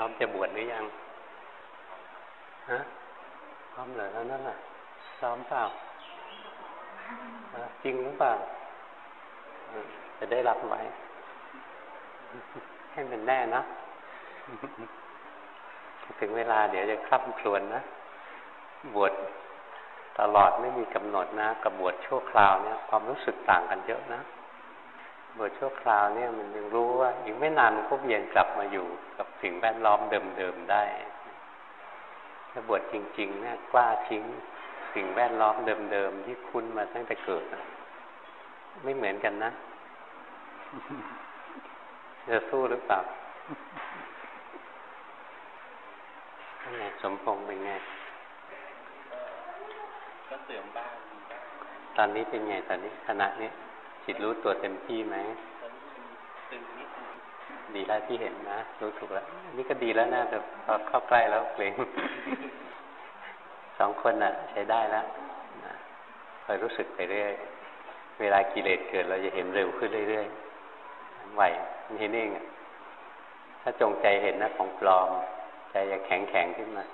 ร้อมจะบวชหรือยังฮะพร้อมเหรอแล้วนั่นน่ะซ้อมเปล่าจริงหรือเปล่าจะได้รับไว้ ให้มันแน่นะ ถึงเวลาเดี๋ยวจะคล่ำครวญนะ บวชตลอดไม่มีกำหนดนะกับบวชชั่วคราวเนี่ย ความรู้สึกต่างกันเยอะนะ บวชชั่วคราวเนี่ยมันยังรู้ว่าอีกไม่นานมันก็เวียนกลับมาอยู่กับสิ่งแวดล้อมเดิมๆได้ถ้าบวชจริงๆเนี่ยกล้าทิ้งสิ่งแวดล้อมเดิมๆที่คุ้นมาตั้งแต่เกิดนะไม่เหมือนกันนะจะสู้หรือเปล่าเป็นไงสมพงษ์เป็นไงก็เสื่อมบ้างตอนนี้เป็นไงตอนนี้ขณะนี้ จิตรู้ตัวเต็มที่ไหมตึงนิดดีแล้วที่เห็นนะ รู้ถูกแล้ว นี่ก็ดีแล้วนะแต่พอเข้าใกล้แล้วเกรงสองคนน่ะ ใช้ได้แล้วนะคอยรู้สึกไปเรื่อยเวลากิเลสเกิดเราจะเห็นเร็วขึ้นเรื่อยๆไหวมันเห็นเองถ้าจงใจเห็นนะของปลอม ใจจะแข็งแข็งขึ้นมา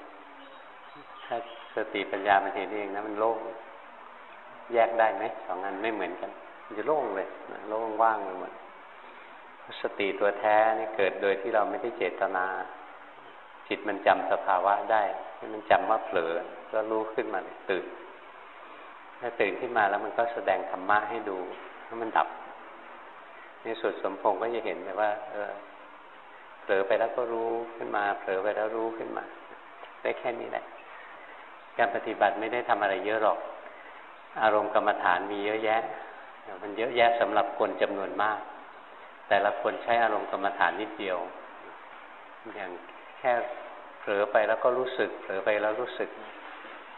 ถ้าสติปัญญามันเห็นเองนะมันโล่งแยกได้ไหมสองอันไม่เหมือนกัน มันจะโล่ ว่างไปหมดสติตัวแท้นี่เกิดโดยที่เราไม่ได้เจตนา จิตมันจำสภาวะได้มันจำว่าเผลอก็รู้ขึ้นมาตื่นถ้าตื่นขึ้นมาแล้วมันก็แสดงธรรมะให้ดูแล้วมันดับ ในสุดสมพงศ์ก็จะเห็นเลยว่า เออเผลอไปแล้วก็รู้ขึ้นมา เผลอไปแล้วรู้ขึ้นมา ได้แค่นี้แหละ การปฏิบัติไม่ได้ทำอะไรเยอะหรอก อารมณ์กรรมฐานมีเยอะแยะ มันเยอะแยะสำหรับคนจำนวนมาก แต่ละคนใช้อารมณ์กรรมฐานนิดเดียว อย่างแค่เผลอไปแล้วก็รู้สึก เผลอไปแล้วรู้สึก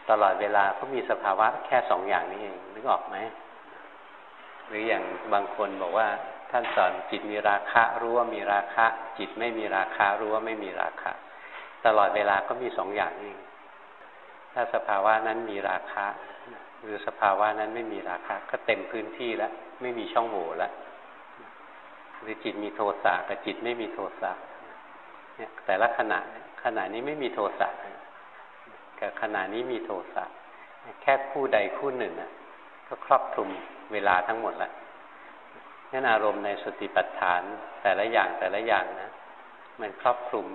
ตลอดเวลาก็มีสภาวะแค่สองอย่างนี้เองนึกออกไหมหรืออย่างบางคนบอกว่า ท่านสอนจิตมีราคะรู้ว่ามีราคะ จิตไม่มีราคะรู้ว่าไม่มีราคะ ตลอดเวลาก็มีสองอย่างนี้ถ้าสภาวะนั้นมีราคะ หรือสภาวะนั้นไม่มีราคะก็เต็มพื้นที่แล้ว ไม่มีช่องโหว่แล้วหรือจิตมีโทสะกับจิตไม่มีโทสะเนี่ยแต่ละขณะขณะนี้ไม่มีโทสะกับขณะนี้มีโทสะแค่คู่ใดคู่หนึ่งอะ ก็ครอบคลุมเวลาทั้งหมดแล้วนั่นอารมณ์ในสติปัฏฐานแต่ละอย่างแต่ละอย่างนะ มันครอบคลุม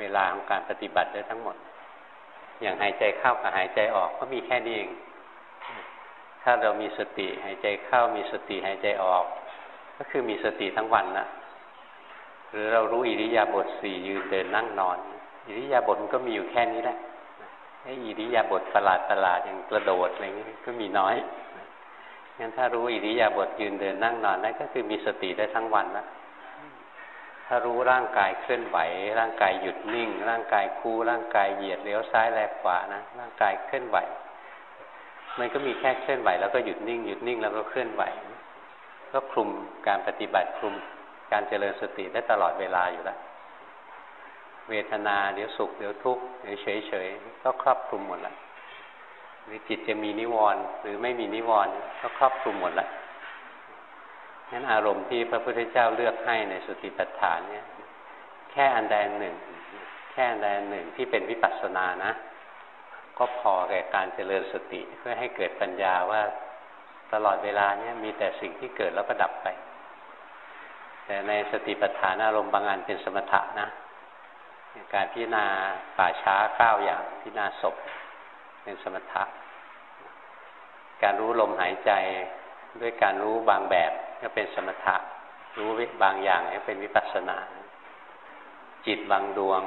เวลาของการปฏิบัติได้ทั้งหมด อย่างหายใจเข้ากับหายใจออกก็มีแค่นี้เอง ถ้าเรามีสติหายใจเข้ามีสติหายใจออก ก็คือมีสติทั้งวันนะหรือเรารู้อิริยาบถสี่ยืนเดินนั่งนอน อิริยาบถมันก็มีอยู่แค่นี้แหละไอ้อิริยาบถประหลาดประหลาดอย่างกระโดดอะไรเงี้ยก็มีน้อยงั้นถ้ารู้อิริยาบถยืนเดินนั่งนอนนั่นก็คือมีสติได้ทั้งวันละถ้ารู้ร่างกายเคลื่อนไหว ร่างกายหยุดนิ่ง ร่างกายคู่ร่างกายเหยียดเลี้ยวซ้ายแลขวานะร่างกายเคลื่อนไหว มันก็มีแค่เคลื่อนไหวแล้วก็หยุดนิ่งหยุดนิ่งแล้วก็เคลื่อนไหว ก็คลุมการปฏิบัติคลุมการเจริญสติได้ตลอดเวลาอยู่แล้วเวทนาเดี๋ยวสุขเดี๋ยวทุกข์เดี๋ยวเฉยเฉยก็ครอบคลุมหมดล้วหรือจิตจะมีนิวรณ์หรือไม่มีนิวรณ์ก็ครอบคลุมหมดแล้วนั้นอารมณ์ที่พระพุทธเจ้าเลือกให้ในสติปัฏฐานเนี่ย แค่อันใดอันหนึ่ง แค่อันใดอันหนึ่งที่เป็นวิปัสสนานะ ก็พอแก่การเจริญสติ เพื่อให้เกิดปัญญาว่าตลอดเวลาเนี่ยมีแต่สิ่งที่เกิดแล้วก็ดับไป แต่ในสติปัฏฐานอารมณ์บางอันเป็นสมถะนะการพิจารณาป่าช้าเก้าอย่างพิจารณาศพเป็นสมถะ การรู้ลมหายใจด้วยการรู้บางแบบก็เป็นสมถะ รู้บางอย่างก็เป็นวิปัสสนา จิตบางดวง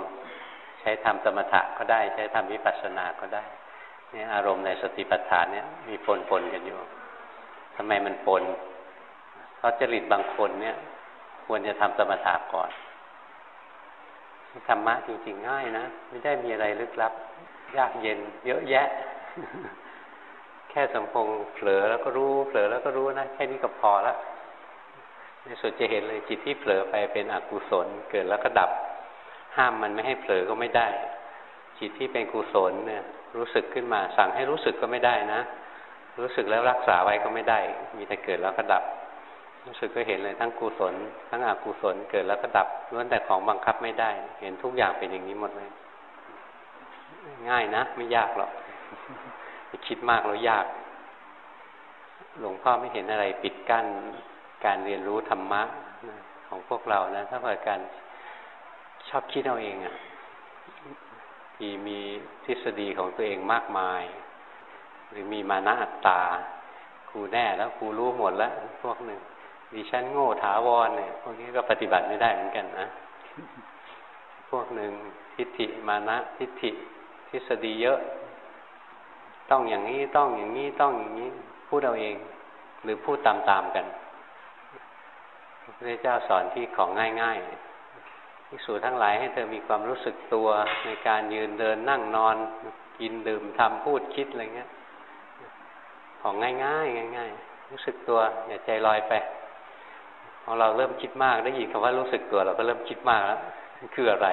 ใช้ทำสมถะก็ได้ ใช้ทำวิปัสสนาก็ได้เนี่ยอารมณ์ในสติปัฏฐานเนี่ยมีปนปนกันอยู่ทำไมมันปน เพราะจริตบางคนเนี่ย ควรจะทำสมถะก่อนธรรมะจริงๆง่ายนะ ไม่ได้มีอะไรลึกลับ ยากเย็น เยอะแยะ แค่สมพงเผลอแล้วก็รู้เผลอแล้วก็รู้นะ แค่นี้ก็พอแล้วในสุดจะเห็นเลยจิตที่เผลอไปเป็นอกุศลเกิดแล้วก็ดับ ห้ามมันไม่ให้เผลอก็ไม่ได้ จิตที่เป็นกุศลเนี่ย รู้สึกขึ้นมา สั่งให้รู้สึกก็ไม่ได้นะ รู้สึกแล้วรักษาไว้ก็ไม่ได้ มีแต่เกิดแล้วก็ดับ รู้สึกก็เห็นเลยทั้งกุศล ทั้งอกุศลเกิดแล้วก็ดับล้วนแต่ของบังคับไม่ได้ เห็นทุกอย่างเป็นอย่างนี้หมดเลยง่ายนะ ไม่ยากหรอกคิดมากแล้วยาก หลวงพ่อไม่เห็นอะไรปิดกั้นการเรียนรู้ธรรมะของพวกเรานะ ถ้าเกิดการ ชอบคิดเอาเองอะ่ะที่มีทฤษฎีของตัวเองมากมาย หรือมีมานะอัตตาครูแน่แล้วครูรู้หมดแล้ว พวกหนึ่งดิฉันโง่ถาวรเนี่ยพวกนี้ก็ปฏิบัติไม่ได้เหมือนกันนะพวกหนึ่งทิฏฐิมานะทิฏฐิทฤษฎีเยอะ ต้องอย่างนี้ต้องอย่างนี้ต้องอย่างนี้พูดเอาเอง หรือพูดตามๆกันพระเจ้าสอนที่ของง่าย ๆ ที่สูทั้งหลายให้เธอมีความรู้สึกตัวในการยืนเดินนั่งนอน กินดื่มทำพูดคิดอะไรเงี้ย ของง่ายๆง่ายๆรู้สึกตัวอย่าใจลอยไปพอเราเริ่มคิดมากได้ยินคำว่ารู้สึกตัวเราก็เริ่มคิดมากแล้วคืออะไร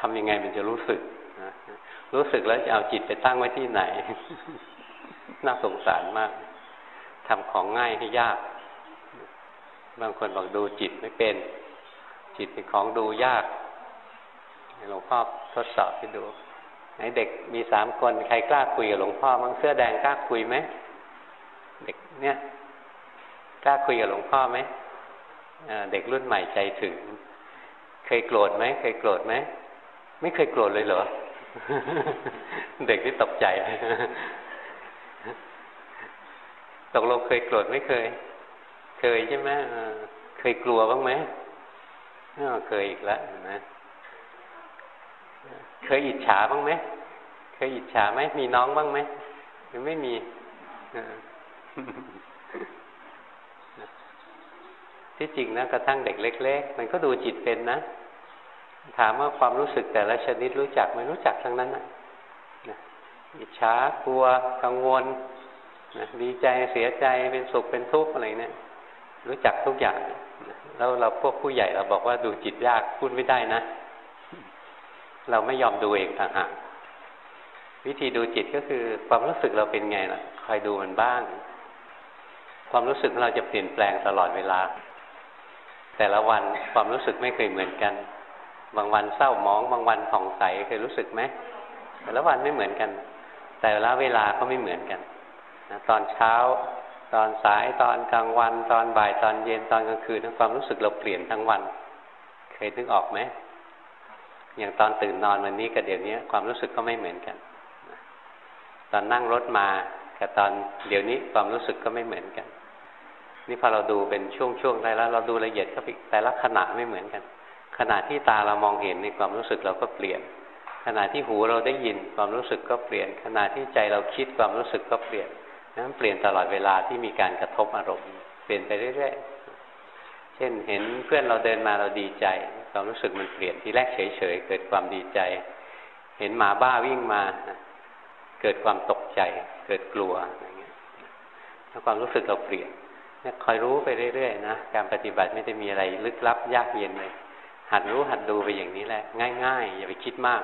ทำยังไงมันจะรู้สึกรู้สึกแล้วจะเอาจิตไปตั้งไว้ที่ไหน น่าสงสารมากทำของง่ายให้ยาก บางคนบอกดูจิตไม่เป็น จิตเป็นของดูยากหลวงพ่อทดสอบให้ดูไหนเด็กมีสามคนใครกล้าคุยกับหลวงพ่อมั้งเสื้อแดงกล้าคุยไหมเด็กเนี่ยกล้าคุยกับหลวงพ่อไหมเด็กรุ่นใหม่ใจถึง เคยโกรธไหมเคยโกรธไหมไม่เคยโกรธเลยเหรอ เด็กที่ตกใจตกลงเคยโกรธไม่เคย เคยใช่ไหมเคยกลัวบ้างไหม เคยอีกแล้วนะเคยอิจฉาบ้างไหม เคยอิจฉาไหม มีน้องบ้างไหม หรือไม่มีที่จริงนะกระทั่งเด็กเล็ก ๆ มันก็ดูจิตเป็นนะ ถามว่าความรู้สึกแต่ละชนิดรู้จักไหมรู้จักทั้งนั้นนะอิจฉากลัวกังวลนะดีใจเสียใจเป็นสุขเป็นทุกข์อะไรเนี่ยรู้จักทุกอย่าง แล้วเราพวกผู้ใหญ่เราบอกว่าดูจิตยากพูดไม่ได้นะ เราไม่ยอมดูเองต่างหากวิธีดูจิตก็คือความรู้สึกเราเป็นไงล่ะคอยดูมันบ้าง ความรู้สึกของเราจะเปลี่ยนแปลงตลอดเวลา แต่ละวันความรู้สึกไม่เคยเหมือนกัน บางวันเศร้าหมอง บางวันผ่องใสเคยรู้สึกไหมแต่ละวันไม่เหมือนกัน แต่ละเวลาก็ไม่เหมือนกันตอนเช้า ตอนสายตอนกลางวัน ตอนบ่ายตอนเย็นตอนกลางคืนความรู้สึกเราเปลี่ยนทั้งวัน เคยนึกออกไหมอย่างตอนตื่นนอนวันนี้กับเดี๋ยวนี้ความรู้สึกก็ไม่เหมือนกัน ตอนนั่งรถมากับตอนเดี๋ยวนี้ความรู้สึกก็ไม่เหมือนกัน นี่พอเราดูเป็นช่วงๆได้แล้ว เราดูละเอียดก็แต่ละขณะไม่เหมือนกัน ขณะที่ตาเรามองเห็นในความรู้สึกเราก็เปลี่ยน ขณะที่หูเราได้ยินความรู้สึกก็เปลี่ยน ขณะที่ใจเราคิดความรู้สึกก็เปลี่ยน นั้นเปลี่ยนตลอดเวลาที่มีการกระทบอารมณ์ เปลี่ยนไปเรื่อยๆ เช่นเห็นเพื่อนเราเดินมาเราดีใจความรู้สึกมันเปลี่ยนทีแรกเฉยๆเกิดความดีใจ เห็นหมาบ้าวิ่งมา เกิดความตกใจ เกิดกลัวอะไรเงี้ยแล้วความรู้สึกเราเปลี่ยนเนี่ยคอยรู้ไปเรื่อยๆนะการปฏิบัติไม่ได้มีอะไรลึกลับยากเย็นเลยหัดรู้หัดดูไปอย่างนี้แหละ ง่ายๆอย่าไปคิดมาก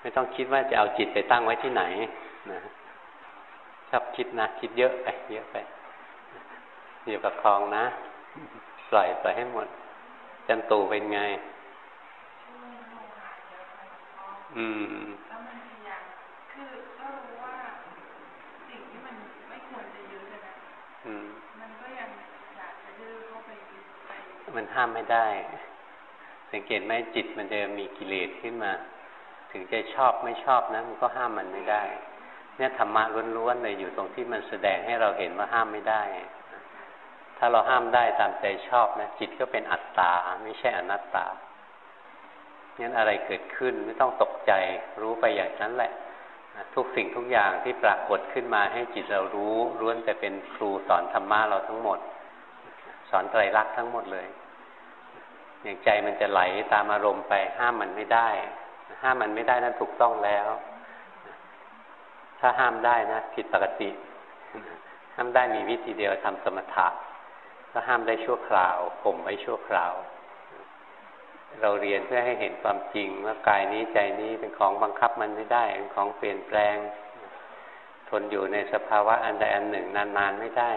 ไม่ต้องคิดว่าจะเอาจิตไปตั้งไว้ที่ไหนนะ ชอบคิดนะคิดเยอะไปเยอะไปอย่าประคองนะ ปล่อยปล่อยให้หมด จันตูเป็นไง อืมมันห้ามไม่ได้ สังเกตไหมจิตมันจะมีกิเลสขึ้นมา ถึงจะชอบไม่ชอบนะมันก็ห้ามมันไม่ได้ เนี่ยธรรมะล้วนๆเลยอยู่ตรงที่มันแสดงให้เราเห็นว่าห้ามไม่ได้ ถ้าเราห้ามได้ตามใจชอบนะจิตก็เป็นอัตตาไม่ใช่อนัตตางั้นอะไรเกิดขึ้นไม่ต้องตกใจรู้ไปอย่างนั้นแหละ ทุกสิ่งทุกอย่างที่ปรากฏขึ้นมาให้จิตเรารู้ล้วนแต่เป็นครูสอนธรรมะเราทั้งหมด สอนไตรลักษณ์ทั้งหมดเลย อย่างใจมันจะไหลตามอารมณ์ไปห้ามมันไม่ได้ ห้ามมันไม่ได้นั้นถูกต้องแล้ว ถ้าห้ามได้นะผิดปกติ ห้ามได้มีวิธีเดียวทำสมถะก็ห้ามได้ชั่วคราวข่มไว้ชั่วคราว เราเรียนเพื่อให้เห็นความจริงว่ากายนี้ใจนี้เป็นของบังคับมันไม่ได้ เป็นของเปลี่ยนแปลง ทนอยู่ในสภาวะอันใดอันหนึ่งนานๆไม่ได้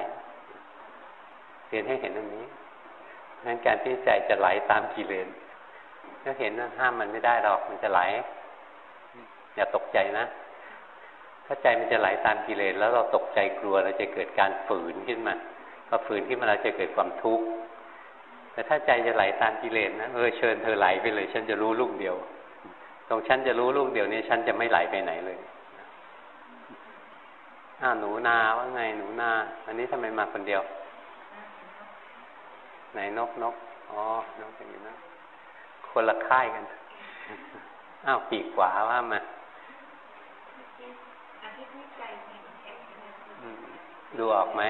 เรียนให้เห็นอันนี้งั้นการที่ใจจะไหลตามกิเลสก็เห็นว่าห้ามมันไม่ได้หรอกมันจะไหล อย่าตกใจนะ ถ้าใจมันจะไหลตามกิเลสแล้วเราตกใจกลัวเราจะเกิดการฝืนขึ้นมาพอฝืนขึ้นมาเราจะเกิดความทุกข์แต่ถ้าใจจะไหลตามกิเลสนะเออเชิญเธอไหลไปเลย ฉันจะรู้ลูกเดียว ตรงฉันจะรู้ลูกเดียวนี้ฉันจะไม่ไหลไปไหนเลยอ้าหนูนาว่าไงหนูนา อันนี้ทำไมมาคนเดียว ไหนนกนกอ๋อนกเป็นอยู่นะคนละค่ายกันอ้าวปีกขวาว่ามา ดูออกไหม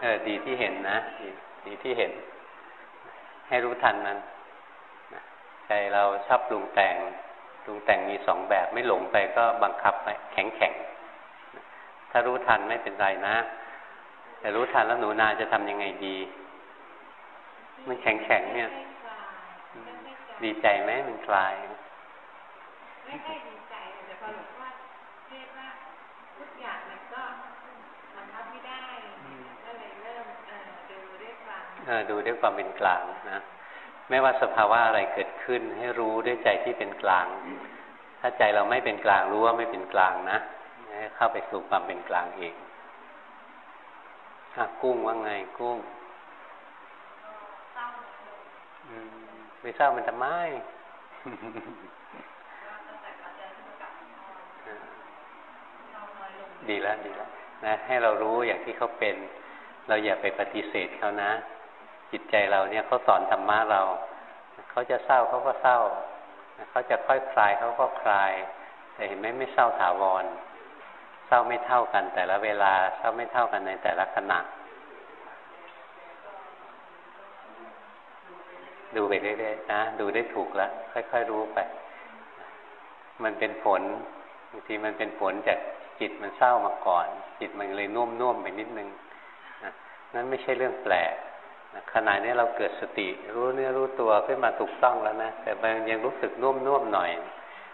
เออ ดีที่เห็นนะ ดีดีที่เห็น ให้รู้ทันมันใจเราชอบปรุงแต่งปรุงแต่งมีสองแบบ ไม่หลงไปก็บังคับไปแข็งแข็งถ้ารู้ทันไม่เป็นไรนะ แต่รู้ทันแล้วหนูนาจะทำยังไงดี มันแข็งแข็งเนี่ย ดีใจไหมมันคลายไม่ค่อยดีใจแต่พอหลวงพ่อเทศว่าทุกอย่างมันก็บังคับไม่ได้ก็เลยเริ่มดูด้วยความเออ ดูด้วยความเป็นกลางนะไม่ว่าสภาวะอะไรเกิดขึ้น ให้รู้ด้วยใจที่เป็นกลาง ถ้าใจเราไม่เป็นกลางรู้ว่าไม่เป็นกลางนะเข้าไปสู่ความเป็นกลางเองกุ้งว่าไงกุ้งไม่เศร้ามันทำไมดีแล้วดีแล้วนะให้เรารู้อย่างที่เขาเป็น เราอย่าไปปฏิเสธเขานะ จิตใจเราเนี่ยเขาสอนธรรมะเรา เขาจะเศร้าเขาก็เศร้า เขาจะค่อยคลายเขาก็คลาย แต่เห็นไหมไม่เศร้าถาวร เศร้าไม่เท่ากันแต่ละเวลา เศร้าไม่เท่ากันในแต่ละขณะ ดูไปเรื่อยๆนะ ดูได้ถูกแล้วค่อย ๆ รู้ไป มันเป็นผลบางทีมันเป็นผลจากจิตมันเศร้ามาก่อน จิตมันเลยนุ่มนุ่มไปนิดนึงนั่นไม่ใช่เรื่องแปลก ขณะนี้เราเกิดสติ รู้เนื้อรู้ตัวขึ้นมาถูกต้องแล้วนะ แต่มันยังรู้สึกนุ่มนุ่มหน่อย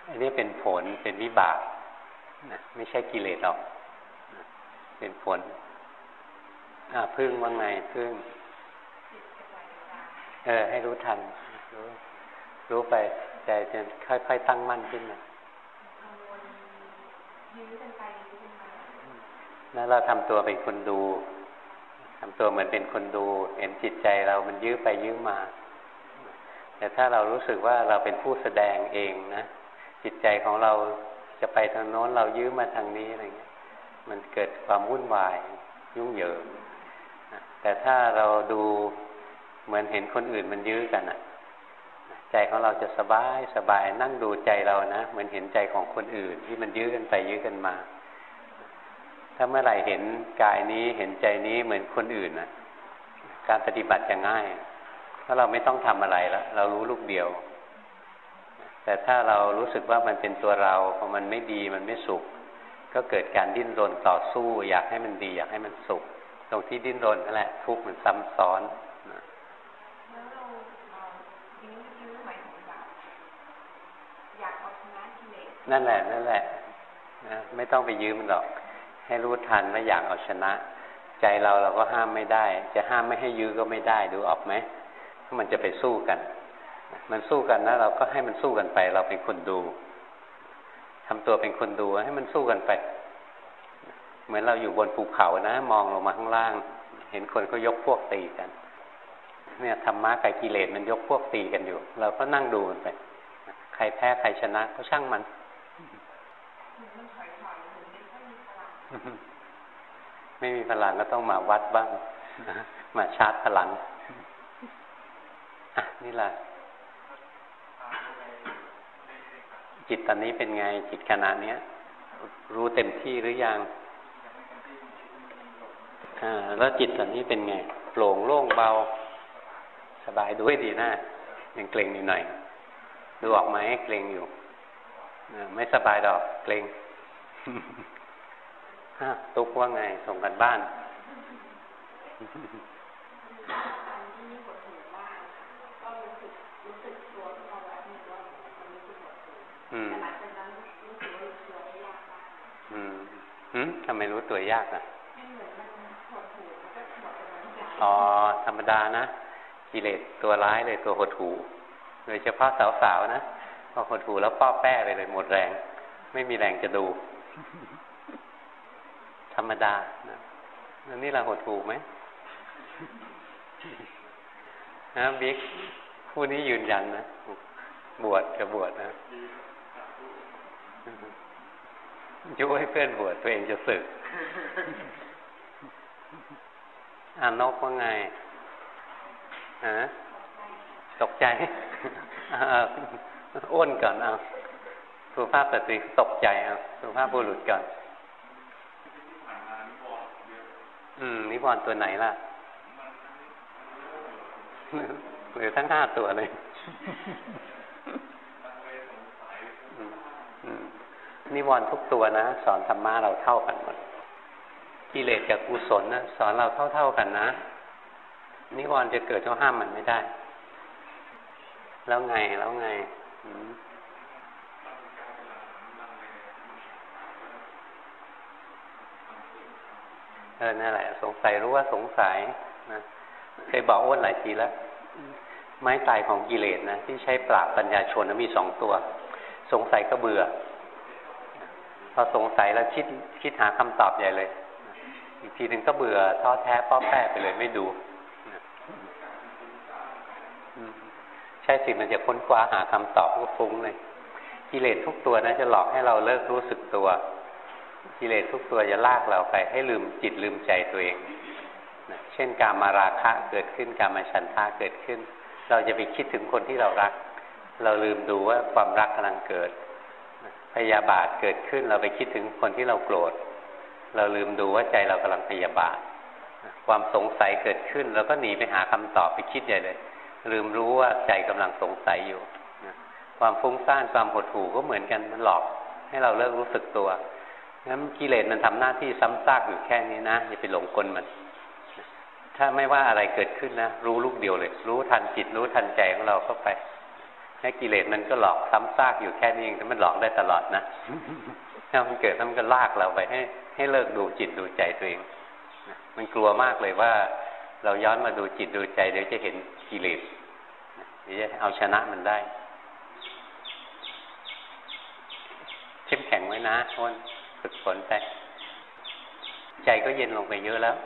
อันนี้เป็นผลเป็นวิบากนะไม่ใช่กิเลสหรอกนะเป็นผลอ่าพึ่งว่าไงพึ่ง เออ ให้รู้ทัน รู้รู้ไปใจจะค่อยๆตั้งมั่นขึ้นมาแล้วเราทำตัวเป็นคนดู ทำตัวเหมือนเป็นคนดู เห็นจิตใจเรามันยื้อไปยื้อมา แต่ถ้าเรารู้สึกว่าเราเป็นผู้แสดงเองนะ จิตใจของเราจะไปทางโน้นเรายื้อมาทางนี้อะไรเงี้ย มันเกิดความวุ่นวายยุ่งเหยิงแต่ถ้าเราดูเหมือนเห็นคนอื่นมันยื้อกันอะใจของเราจะสบายสบายนั่งดูใจเรานะ เหมือนเห็นใจของคนอื่นที่มันยื้อกันไปยื้อกันมา ถ้าเมื่อไหร่เห็นกายนี้เห็นใจนี้เหมือนคนอื่นนะการปฏิบัติจะง่าย เพราะเราไม่ต้องทำอะไรแล้ว เรารู้ลูกเดียว แต่ถ้าเรารู้สึกว่ามันเป็นตัวเราพอมันไม่ดีมันไม่สุข ก็เกิดการดิ้นรนต่อสู้ อยากให้มันดี อยากให้มันสุข ตรงที่ดิ้นรนนั่นแหละ ทุกข์มันซ้ำซ้อนนั่นแหละ นั่นแหละนะไม่ต้องไปยืมมันหรอก ให้รู้ทันว่าอยากเอาชนะ ใจเราเราก็ห้ามไม่ได้ จะห้ามไม่ให้ยื้อก็ไม่ได้ดูออกไหมมันจะไปสู้กัน มันสู้กันนะ เราก็ให้มันสู้กันไป เราเป็นคนดูทำตัวเป็นคนดูให้มันสู้กันไป เหมือนเราอยู่บนภูเขานะ มองลงมาข้างล่าง เห็นคนเขายกพวกตีกัน เนี่ยธรรมะกับกิเลสมันยกพวกตีกันอยู่ เราก็นั่งดูมันไป ใครแพ้ใครชนะก็ช่างมัน ไม่มีพลังก็ต้องมาวัดบ้าง มาชาร์จพลังนี่แหละ จิตตอนนี้เป็นไง จิตขนาดนี้ย รู้เต็มที่หรือยังอ่าแล้วจิตตอนนี้เป็นไงโปร่งโล่งเบา สบายด้วยดีนะยังเกรงนิดหน่อยดูออกไหมเกรงอยู่ไม่สบายดอกเกรง ตุ๊กว่าไง ส่งกันบ้านอืมอืมทำไมรู้ตัวยากอะอ๋อธรรมดานะกิเลสตัวร้ายเลยตัวหดหูโดยเฉพาะสาวๆนะพอหดหูแล้วป้อแป้ไปเลยหมดแรง ไม่มีแรงจะดู ธรรมดานะแล้วนี่เราหดหูไหมนะบิ๊กผู้นี้ยืนยันนะ บวชกับบวชนะยุให้เพื่อนบวชตัวเองจะสึกอานกว่าไงฮะตกใจอ้วนก่อนเอาสุภาพสตรีตกใจเอาสุภาพบุรุษก่อน อืม นิวรณ์ตัวไหนล่ะหรือทั้งห้าตัวเลยนิวรณ์ทุกตัวนะ สอนธรรมะเราเท่ากันหมดกิเลสกับกุศลนะสอนเราเท่าๆกันนะนิวรณ์จะเกิดก็ห้ามมันไม่ได้ แล้วไงแล้วไง เออนั่นแหละ สงสัยรู้ว่าสงสัยนะเคยบอกอ้วนหลายทีแล้ว ไม้ตายของกิเลสนะที่ใช้ปราบปัญญาชนมีสองตัว สงสัยก็เบื่อพอสงสัยแล้วคิดคิดหาคำตอบใหญ่เลย อีกทีหนึ่งก็เบื่อท้อแท้ป้อแป้ไปเลยไม่ดูใช่สิมันจะค้นคว้าหาคำตอบก็ฟุ้งเลยกิเลสทุกตัวนะจะหลอกให้เราเลิกรู้สึกตัว กิเลสทุกตัวจะลากเราไปให้ลืมจิตลืมใจตัวเองนะเช่นการมาราคะเกิดขึ้นการมาฉันทาเกิดขึ้น เราจะไปคิดถึงคนที่เรารัก เราลืมดูว่าความรักกำลังเกิด พยาบาทเกิดขึ้นเราไปคิดถึงคนที่เราโกรธ เราลืมดูว่าใจเรากำลังพยาบาท ความสงสัยเกิดขึ้นเราก็หนีไปหาคำตอบไปคิดใหญ่เลย ลืมรู้ว่าใจกำลังสงสัยอยู่ ความฟุ้งซ่านความหดหู่ก็เหมือนกันมันหลอกให้เราเลิกรู้สึกตัว งั้นกิเลสมันทำหน้าที่ซ้ำซากอยู่แค่นี้นะอย่าไปหลงกลมัน ถ้าไม่ว่าอะไรเกิดขึ้นนะรู้ลูกเดียวเลย รู้ทันจิตรู้ทันใจของเราเข้าไปแค่กิเลสมันก็หลอกซ้ำซากอยู่แค่นี้เองแต่มันหลอกได้ตลอดนะถ้ามันเกิดมันก็ลากเราไปให้ ให้เลิกดูจิตดูใจตัวเองมันกลัวมากเลยว่า เราย้อนมาดูจิตดูใจเดี๋ยวจะเห็นกิเลสเดี๋ยวจะเอาชนะมันได้เข้มแข็งไว้นะคน ฝึกฝนไป ใจก็เย็นลงไปเยอะแล้ว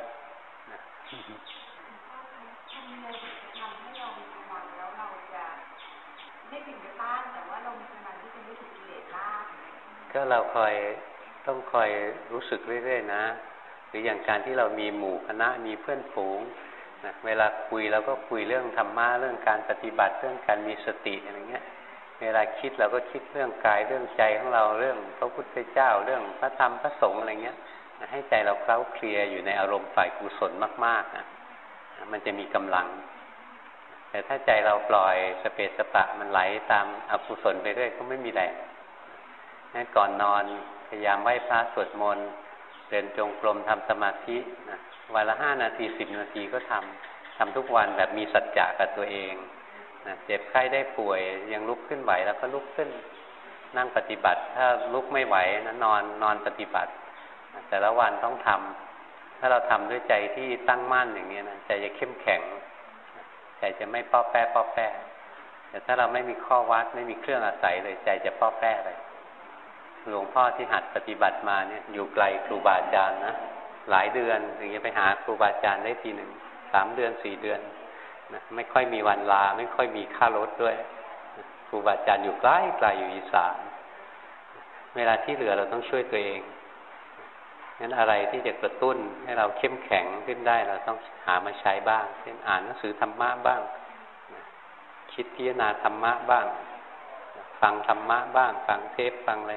ก็เราคอยต้องคอยรู้สึกเรื่อยๆนะ หรืออย่างการที่เรามีหมู่คณะมีเพื่อนฝูงนะเวลาคุยเราก็คุยเรื่องธรรมะเรื่องการปฏิบัติเรื่องการมีสติอะไรเงี้ย เวลาคิดเราก็คิดเรื่องกายเรื่องใจของเราเรื่องพระพุทธเจ้าเรื่องพระธรรมพระสงฆ์อะไรเงี้ย ให้ใจเราเคล้าเคลียอยู่ในอารมณ์ฝ่ายกุศลมากๆนะมันจะมีกำลัง แต่ถ้าใจเราปล่อยสเปสปะมันไหลตามอกุศลไปเรื่อยก็ไม่มีแรงงั้นก่อนนอนพยายามไหว้พระสวดมนต์เดินจงกรมทำสมาธินะวันละห้านาทีสิบนาทีก็ทำทำทุกวันแบบมีสัจจะกับตัวเอง เจ็บไข้ได้ป่วยยังลุกขึ้นไหวแล้วก็ลุกขึ้นนั่งปฏิบัติ ถ้าลุกไม่ไหวนะนอนนอนปฏิบัติ แต่ละวันต้องทำถ้าเราทำด้วยใจที่ตั้งมั่นอย่างนี้นะใจจะเข้มแข็งใจจะไม่ป้อแป้ป้อแป้แต่ถ้าเราไม่มีข้อวัดไม่มีเครื่องอาศัยเลยใจจะป้อแป้เลยหลวงพ่อที่หัดปฏิบัติมาเนี่ยอยู่ไกลครูบาอาจารย์นะหลายเดือนถึงจะไปหาครูบาอาจารย์ได้ทีหนึ่งสามเดือนสี่เดือน นะไม่ค่อยมีวันลา ไม่ค่อยมีค่ารถด้วยครูบาอาจารย์อยู่ใกล้ไกลอยู่อีสานเวลาที่เหลือเราต้องช่วยตัวเองงั้นอะไรที่จะกระตุ้นให้เราเข้มแข็งขึ้นได้ เราต้องหามาใช้บ้าง เช่นอ่านหนังสือธรรมะบ้าง คิดพิจารณาธรรมะบ้าง ฟังธรรมะบ้าง ฟังเทปฟังอะไร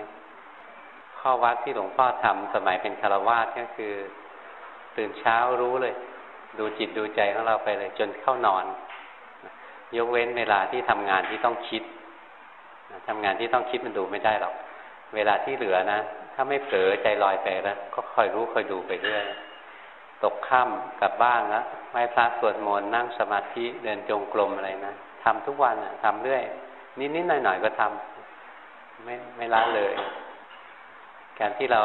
ข้อวัดที่หลวงพ่อทำสมัยเป็นคารวาสก็คือ ตื่นเช้ารู้เลย ดูจิตดูใจของเราไปเลย จนเข้านอน ยกเว้นเวลาที่ทำงานที่ต้องคิดทำงานที่ต้องคิดมันดูไม่ได้หรอก เวลาที่เหลือนะ ถ้าไม่เผลอใจลอยไปแล้วก็คอยรู้คอยดูไปเรื่อยตกค่ำกลับบ้านแล้วไหว้พระสวดมนต์นั่งสมาธิเดินจงกรมอะไรนะทำทุกวันทำเรื่อย นิดๆหน่อยๆก็ทำไม่ไม่ละเลย การที่เรา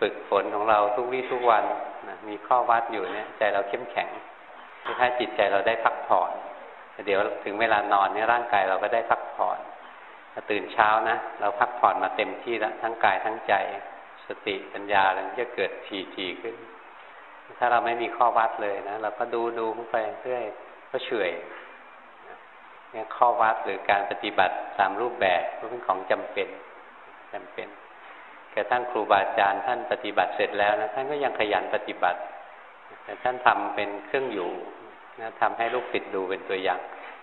ฝึกฝนของเราทุกวี่ทุกวันนะมีข้อวัดอยู่เนี่ย ใจเราเข้มแข็งถ้าจิตใจเราได้พักผ่อนเดี๋ยวถึงเวลานอนเนี่ยร่างกายเราก็ได้พักผ่อนตื่นเช้านะเราพักผ่อนมาเต็มที่แล้วทั้งกายทั้งใจสติปัญญาอะไรจะเกิดทีทีขึ้น ถ้าเราไม่มีข้อวัดเลยนะเราก็ดูดูไปเรื่อยก็เฉยเนี่ยข้อวัดหรือการปฏิบัติตามรูปแบบก็เป็นของจำเป็นจำเป็น กระทั่งครูบาอาจารย์ท่านปฏิบัติเสร็จแล้วนะท่านก็ยังขยันปฏิบัติ แต่ท่านทำเป็นเครื่องอยู่นะทำให้ลูกศิษย์ดูเป็นตัวอย่าง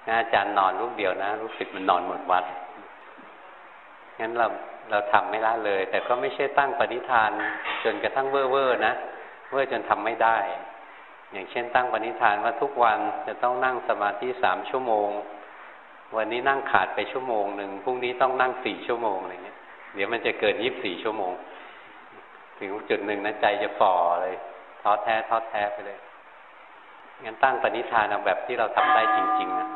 นะอาจารย์นอนรูปเดียวนะลูกศิษย์มันนอนหมดวัดงั้นเราเราทำไม่ละเลย แต่ก็ไม่ใช่ตั้งปณิธาน จนกระทั่งเว่อร์นะเว่อร์จนทำไม่ได้ อย่างเช่น ตั้งปณิธานว่าทุกวันจะต้องนั่งสมาธิสามชั่วโมง วันนี้นั่งขาดไปชั่วโมงหนึ่งพรุ่งนี้ต้องนั่งสี่ชั่วโมงอะไรเงี้ย เดี๋ยวมันจะเกินยี่บสี่ชั่วโมง ถึงจุดหนึ่งนะใจจะฝ่อเลยท้อแท้ท้อแท้ไปเลย งั้นตั้งปณิธานเอาแบบที่เราทำได้จริง ๆ นะ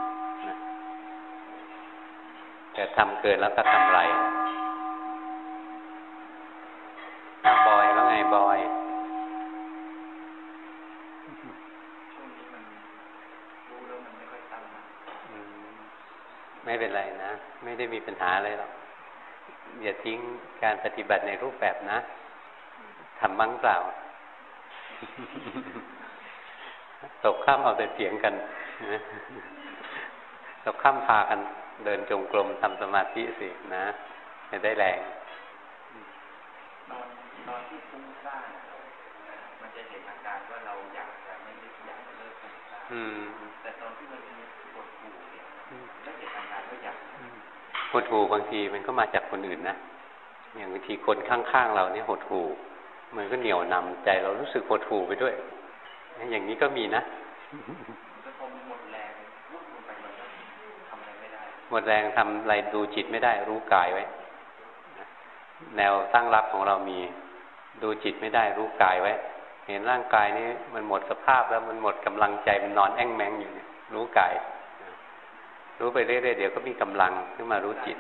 แต่ทำเกินแล้วก็ทำไรบอยแล้วไงบอยช่วงนี้มันรู้แล้วมันไม่ค่อยตั้งนะไม่เป็นไรนะ ไม่ได้มีปัญหาอะไรหรอก อย่าทิ้งการปฏิบัติในรูปแบบนะทำบ้างเปล่า ตกข้ามเอาแต่เสียงกันตกข้ามพากันเดินจงกรมทำสมาธิสินะจะได้แรงตอนตอนที่ฟุ้งซ่านมันจะเห็นอาการว่าเราอยากจะไม่ได้อยากจะเลิกฟุ้งซ่าน อืม แต่ตอนที่มันมีปวดหูเนี่ยไม่เห็นอาการว่าอยาก หดหู่บางทีมันก็มาจากคนอื่นนะอย่างบางทีคนข้างๆเราเนี่ยหดหู่มันก็เหนี่ยวนำใจเรารู้สึกหดหู่ไปด้วย อย่างนี้ก็มีนะหมดแรงทำอะไรไม่ได้หมดแรงทำอะไรดูจิตไม่ได้ รู้กายไว้แนวตั้งรับของเรามีดูจิตไม่ได้ รู้กายไว้ เห็นร่างกายนี้มันหมดสภาพแล้วมันหมดกำลังใจมันนอนแอ่งแมงอยู่เนี่ยรู้กาย รู้ไปเรื่อยๆเดี๋ยวก็มีกำลังขึ้นมารู้จิต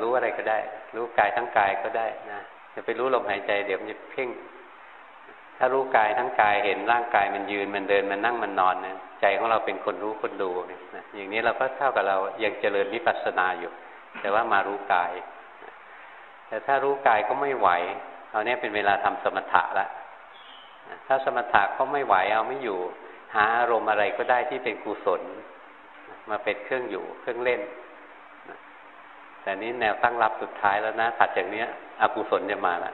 รู้อะไรก็ได้ รู้กายทั้งกายก็ได้นะจะไปรู้ลมหายใจเดี๋ยวมันจะเพ่ง ถ้ารู้กายทั้งกายเห็นร่างกายมันยืนมันเดินมันนั่งมันนอนนะใจของเราเป็นคนรู้คนดูนะอย่างนี้เราก็เท่ากับเรายังเจริญวิปัสสนาอยู่ แต่ว่ามารู้กาย แต่ถ้ารู้กายก็ไม่ไหวเอาเนี้ยเป็นเวลาทำสมถะละถ้าสมถะก็ไม่ไหวเอาไม่อยู่ หาอารมณ์อะไรก็ได้ที่เป็นกุศล มาเป็นเครื่องอยู่เครื่องเล่น แต่นี้แนวตั้งรับสุดท้ายแล้วนะถัดจากนี้อกุศลจะมาละ